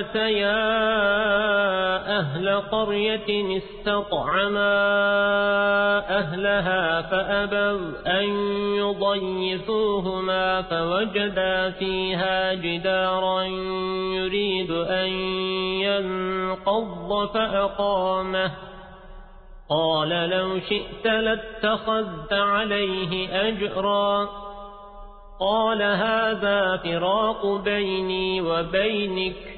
أتيا أهل قرية استطعما أهلها فأبوا أن يضيفوهما فوجدا فيها جدارا يريد أن ينقض فأقامه. قال لو شئت لاتخذت عليه أجرا. قال هذا فراق بيني وبينك.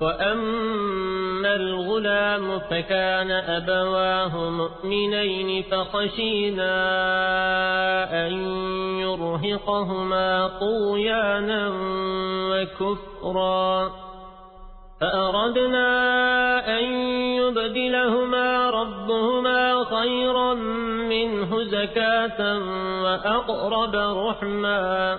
وأما الغلام فكان أبواه مؤمنين فخشينا أن يرهقهما طويانا وكفرا فأردنا أن يبدلهما ربهما خيرا منه زكاة وأقرب رحما